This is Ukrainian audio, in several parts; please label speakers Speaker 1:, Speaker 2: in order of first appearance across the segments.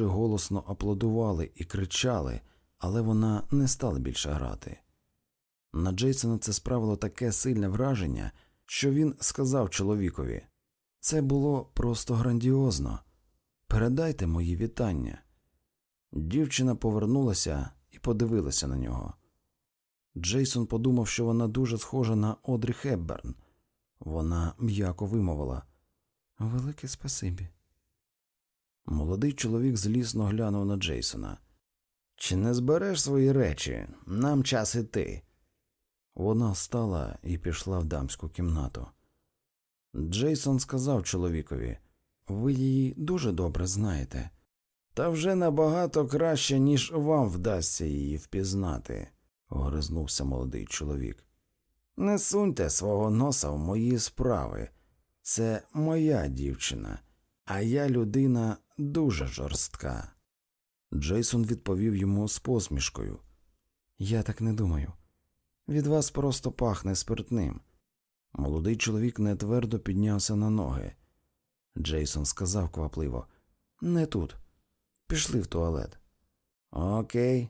Speaker 1: дуже голосно аплодували і кричали, але вона не стала більше грати. На Джейсона це справило таке сильне враження, що він сказав чоловікові це було просто грандіозно. Передайте мої вітання. Дівчина повернулася і подивилася на нього. Джейсон подумав, що вона дуже схожа на Одрі Хепберн. Вона м'яко вимовила Велике спасибі. Молодий чоловік злісно глянув на Джейсона. Чи не збереш свої речі? Нам час іти. Вона встала і пішла в дамську кімнату. Джейсон сказав чоловікові ви її дуже добре знаєте, та вже набагато краще, ніж вам вдасться її впізнати, огризнувся молодий чоловік. Не суньте свого носа в мої справи. Це моя дівчина, а я людина дуже жорстка. Джейсон відповів йому з посмішкою. Я так не думаю. Від вас просто пахне спиртним. Молодий чоловік нетвердо піднявся на ноги. Джейсон сказав квапливо Не тут. Пішли в туалет. Окей.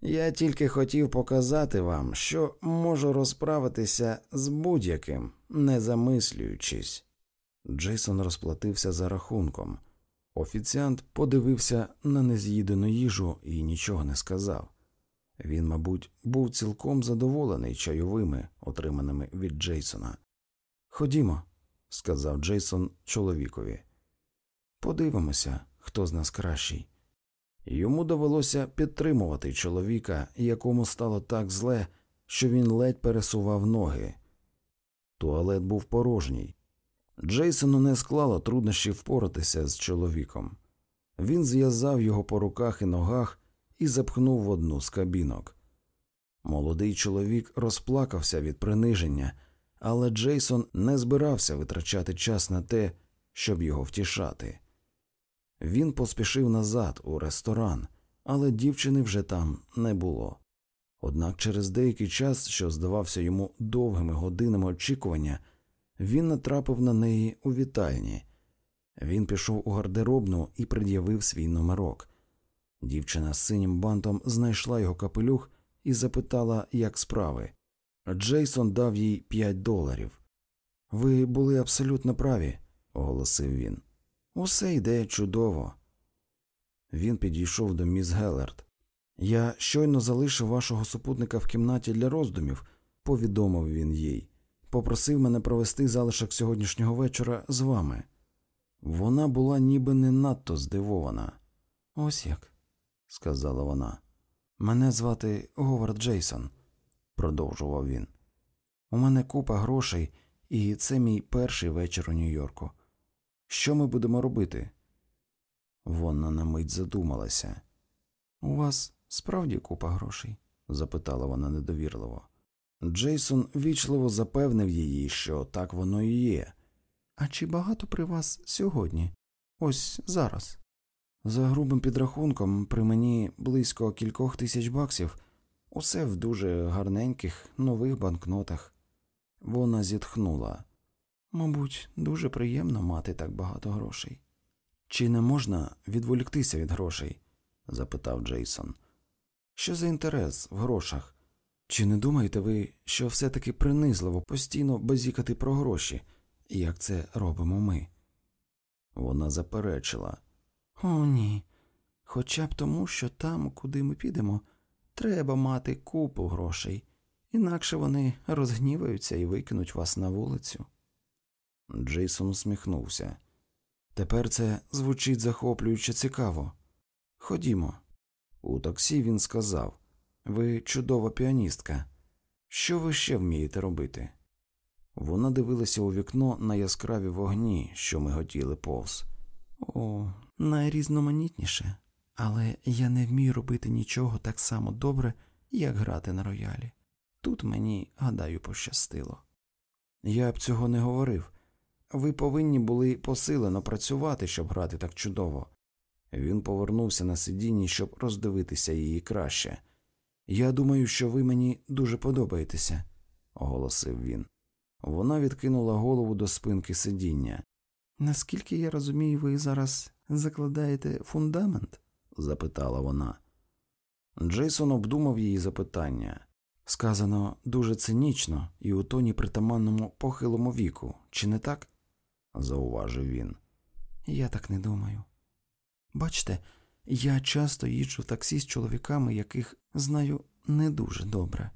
Speaker 1: Я тільки хотів показати вам, що можу розправитися з будь-яким, не замислюючись. Джейсон розплатився за рахунком. Офіціант подивився на нез'їдену їжу і нічого не сказав. Він, мабуть, був цілком задоволений чайовими, отриманими від Джейсона. Ходімо, сказав Джейсон чоловікові. Подивимося, хто з нас кращий. Йому довелося підтримувати чоловіка, якому стало так зле, що він ледь пересував ноги. Туалет був порожній. Джейсону не склало труднощів впоратися з чоловіком. Він зв'язав його по руках і ногах і запхнув в одну з кабінок. Молодий чоловік розплакався від приниження, але Джейсон не збирався витрачати час на те, щоб його втішати. Він поспішив назад у ресторан, але дівчини вже там не було. Однак через деякий час, що здавався йому довгими годинами очікування, він натрапив на неї у вітальні. Він пішов у гардеробну і пред'явив свій номерок. Дівчина з синім бантом знайшла його капелюх і запитала, як справи. Джейсон дав їй п'ять доларів. Ви були абсолютно праві, оголосив він. Усе йде чудово. Він підійшов до міс Геллерт. Я щойно залишив вашого супутника в кімнаті для роздумів, повідомив він їй. Попросив мене провести залишок сьогоднішнього вечора з вами. Вона була ніби не надто здивована. Ось як, сказала вона. Мене звати Говард Джейсон, продовжував він. У мене купа грошей, і це мій перший вечір у Нью-Йорку. Що ми будемо робити? Вона на мить задумалася. У вас справді купа грошей? запитала вона недовірливо. Джейсон вічливо запевнив її, що так воно і є. А чи багато при вас сьогодні? Ось зараз. За грубим підрахунком, при мені близько кількох тисяч баксів, усе в дуже гарненьких нових банкнотах. Вона зітхнула. Мабуть, дуже приємно мати так багато грошей. Чи не можна відволіктися від грошей? запитав Джейсон. Що за інтерес в грошах? Чи не думаєте ви, що все таки принизливо постійно базікати про гроші, як це робимо ми? Вона заперечила. О, ні. Хоча б тому, що там, куди ми підемо, треба мати купу грошей, інакше вони розгніваються і викинуть вас на вулицю. Джейсон усміхнувся. Тепер це звучить захоплююче цікаво. Ходімо. У таксі він сказав Ви чудова піаністка. Що ви ще вмієте робити? Вона дивилася у вікно на яскраві вогні, що миготіли повз. О, найрізноманітніше, але я не вмію робити нічого так само добре, як грати на роялі. Тут мені, гадаю, пощастило. Я б цього не говорив. Ви повинні були посилено працювати, щоб грати так чудово. Він повернувся на сидінні, щоб роздивитися її краще. Я думаю, що ви мені дуже подобаєтеся, оголосив він. Вона відкинула голову до спинки сидіння. Наскільки я розумію, ви зараз закладаєте фундамент? запитала вона. Джейсон обдумав її запитання. Сказано дуже цинічно і у тоні притаманному похилому віку, чи не так? зауважив він. Я так не думаю. Бачте, я часто їжджу в таксі з чоловіками, яких знаю не дуже добре.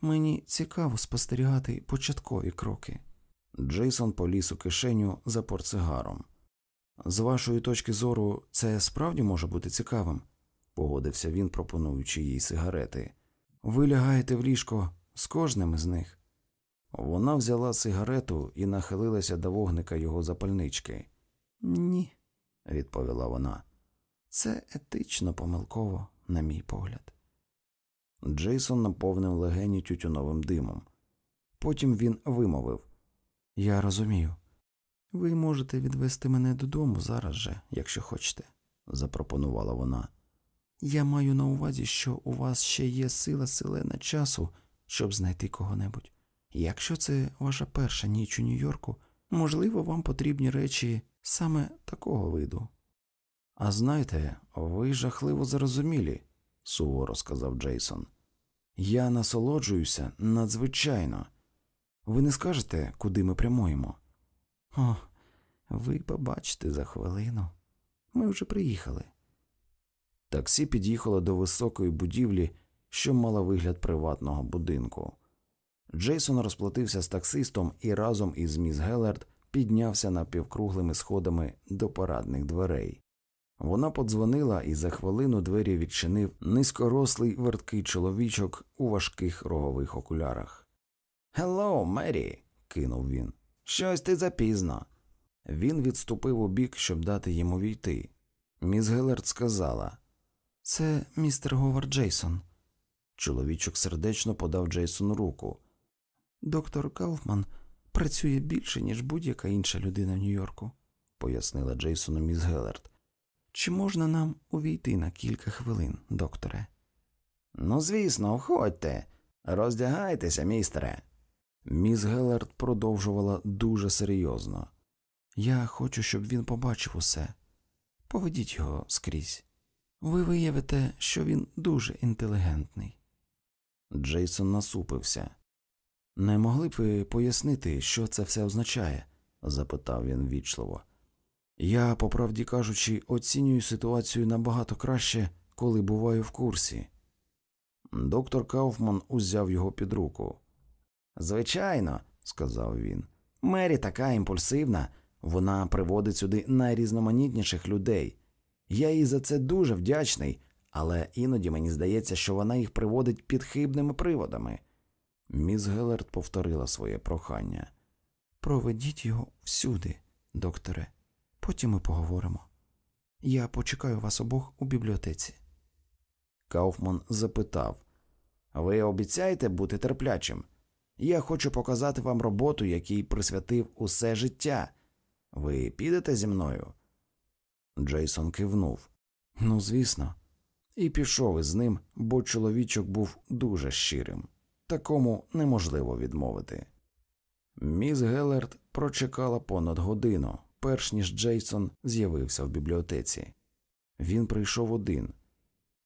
Speaker 1: Мені цікаво спостерігати початкові кроки. Джейсон поліз у кишеню за портсигаром. З вашої точки зору, це справді може бути цікавим, погодився він, пропонуючи їй сигарети. Ви лягаєте в ліжко з кожним із них. Вона взяла сигарету і нахилилася до вогника його запальнички. Ні, відповіла вона. Це етично помилково, на мій погляд. Джейсон наповнив легені тютюновим димом. Потім він вимовив Я розумію. Ви можете відвести мене додому зараз же, якщо хочете, запропонувала вона. Я маю на увазі, що у вас ще є сила селена часу, щоб знайти кого-небудь. Якщо це ваша перша ніч у Нью-Йорку, можливо, вам потрібні речі саме такого виду. А знаєте, ви жахливо зрозумілі, суворо сказав Джейсон. Я насолоджуюся надзвичайно. Ви не скажете, куди ми прямуємо? О, ви побачите за хвилину. Ми вже приїхали. Таксі під'їхало до високої будівлі, що мала вигляд приватного будинку. Джейсон розплатився з таксистом і разом із міс Геллард піднявся напівкруглими сходами до парадних дверей. Вона подзвонила і за хвилину двері відчинив низькорослий верткий чоловічок у важких рогових окулярах. Hello, Мері. кинув він. Щось ти запізно. Він відступив убік, щоб дати їм увійти. Міс Геллард сказала Це містер Говард Джейсон. Чоловічок сердечно подав Джейсону руку. Доктор Кауфман працює більше, ніж будь-яка інша людина в Нью-Йорку, пояснила Джейсону міс Геллард. Чи можна нам увійти на кілька хвилин, докторе? Ну, звісно, входьте, роздягайтеся, містере. Міс Геллард продовжувала дуже серйозно. Я хочу, щоб він побачив усе. Поведіть його скрізь. Ви виявите, що він дуже інтелігентний. Джейсон насупився. Не могли б ви пояснити, що це все означає? запитав він вічливо. Я, по правді кажучи, оцінюю ситуацію набагато краще, коли буваю в курсі. Доктор Кауфман узяв його під руку. Звичайно, сказав він. Мері така імпульсивна, вона приводить сюди найрізноманітніших людей. Я їй за це дуже вдячний, але іноді мені здається, що вона їх приводить під хибними приводами. Міс Геллард повторила своє прохання. Проведіть його всюди, докторе. Потім ми поговоримо. Я почекаю вас обох у бібліотеці. Кауфман запитав Ви обіцяєте бути терплячим? Я хочу показати вам роботу, якій присвятив усе життя. Ви підете зі мною? Джейсон кивнув. Ну, звісно, і пішов із ним, бо чоловічок був дуже щирим. Такому неможливо відмовити. Міс Геллерт прочекала понад годину, перш ніж Джейсон з'явився в бібліотеці. Він прийшов один.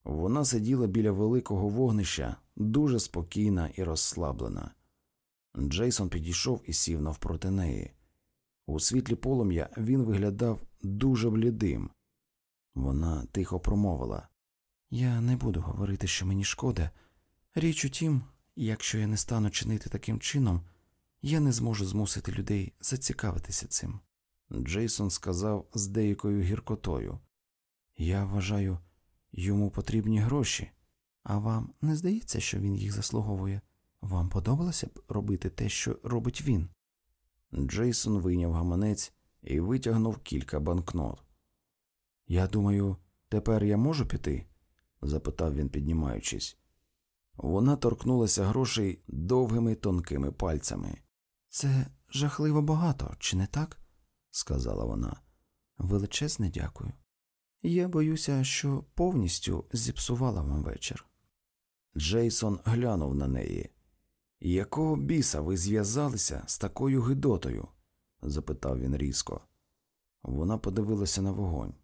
Speaker 1: Вона сиділа біля великого вогнища, дуже спокійна і розслаблена. Джейсон підійшов і сів навпроти неї. У світлі полум'я він виглядав дуже блідим. Вона тихо промовила Я не буду говорити, що мені шкода. Річ у тім, якщо я не стану чинити таким чином, я не зможу змусити людей зацікавитися цим. Джейсон сказав з деякою гіркотою Я вважаю, йому потрібні гроші, а вам не здається, що він їх заслуговує? Вам подобалося б робити те, що робить він? Джейсон вийняв гаманець і витягнув кілька банкнот. Я думаю, тепер я можу піти? запитав він, піднімаючись. Вона торкнулася грошей довгими тонкими пальцями. Це жахливо багато, чи не так? Сказала вона. Величезне дякую. Я боюся, що повністю зіпсувала вам вечір. Джейсон глянув на неї. Якого біса ви зв'язалися з такою гидотою? запитав він різко. Вона подивилася на вогонь.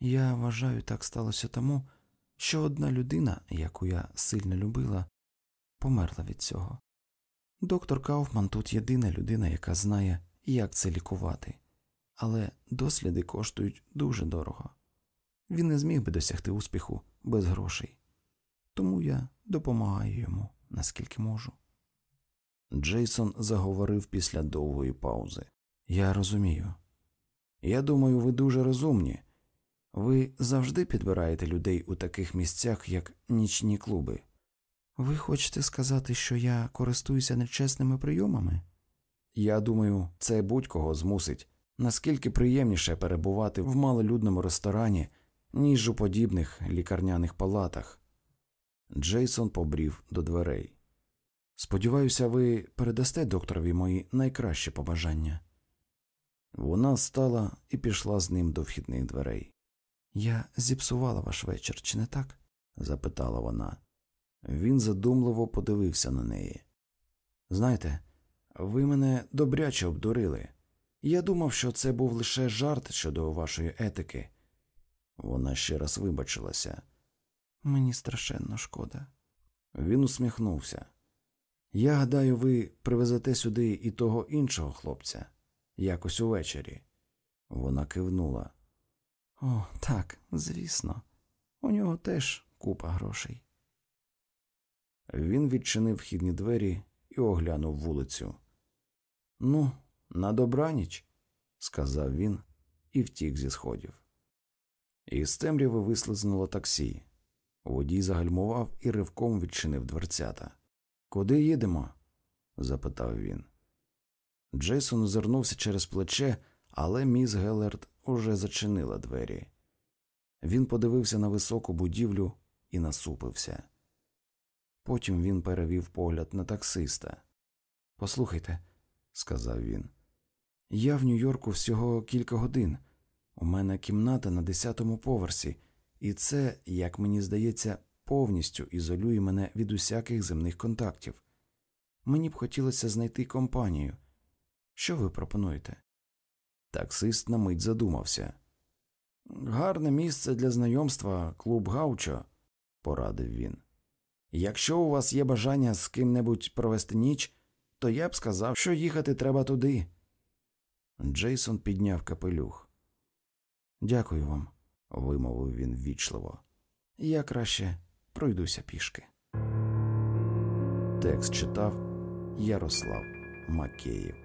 Speaker 1: Я вважаю, так сталося тому, що одна людина, яку я сильно любила, померла від цього. Доктор Кауфман тут єдина людина, яка знає, як це лікувати, але досліди коштують дуже дорого. Він не зміг би досягти успіху без грошей, тому я допомагаю йому наскільки можу. Джейсон заговорив після довгої паузи. Я розумію. Я думаю, ви дуже розумні. Ви завжди підбираєте людей у таких місцях, як нічні клуби. Ви хочете сказати, що я користуюся нечесними прийомами? Я думаю, це будь-кого змусить, наскільки приємніше перебувати в малолюдному ресторані, ніж у подібних лікарняних палатах. Джейсон побрів до дверей. Сподіваюся, ви передасте докторові мої найкращі побажання. Вона стала і пішла з ним до вхідних дверей. Я зіпсувала ваш вечір, чи не так? запитала вона. Він задумливо подивився на неї. Знаєте, ви мене добряче обдурили. Я думав, що це був лише жарт щодо вашої етики. Вона ще раз вибачилася. Мені страшенно шкода. Він усміхнувся. Я гадаю, ви привезете сюди і того іншого хлопця, якось увечері. Вона кивнула. О, так, звісно, у нього теж купа грошей. Він відчинив вхідні двері і оглянув вулицю. Ну, на добраніч, сказав він і втік зі сходів. Із темряви вислизнуло таксі. Водій загальмував і ривком відчинив дверцята. Куди їдемо? запитав він. Джейсон озирнувся через плече, але міс Геллерд уже зачинила двері. Він подивився на високу будівлю і насупився. Потім він перевів погляд на таксиста. Послухайте, сказав він, я в Нью-Йорку всього кілька годин. У мене кімната на десятому поверсі, і це, як мені здається, повністю ізолює мене від усяких земних контактів. Мені б хотілося знайти компанію. Що ви пропонуєте? Таксист на мить задумався. Гарне місце для знайомства, клуб Гаучо, порадив він. Якщо у вас є бажання з ким-небудь провести ніч, то я б сказав, що їхати треба туди. Джейсон підняв капелюх. Дякую вам, вимовив він ввічливо. Я краще пройдуся пішки. Текст читав Ярослав Макеєв.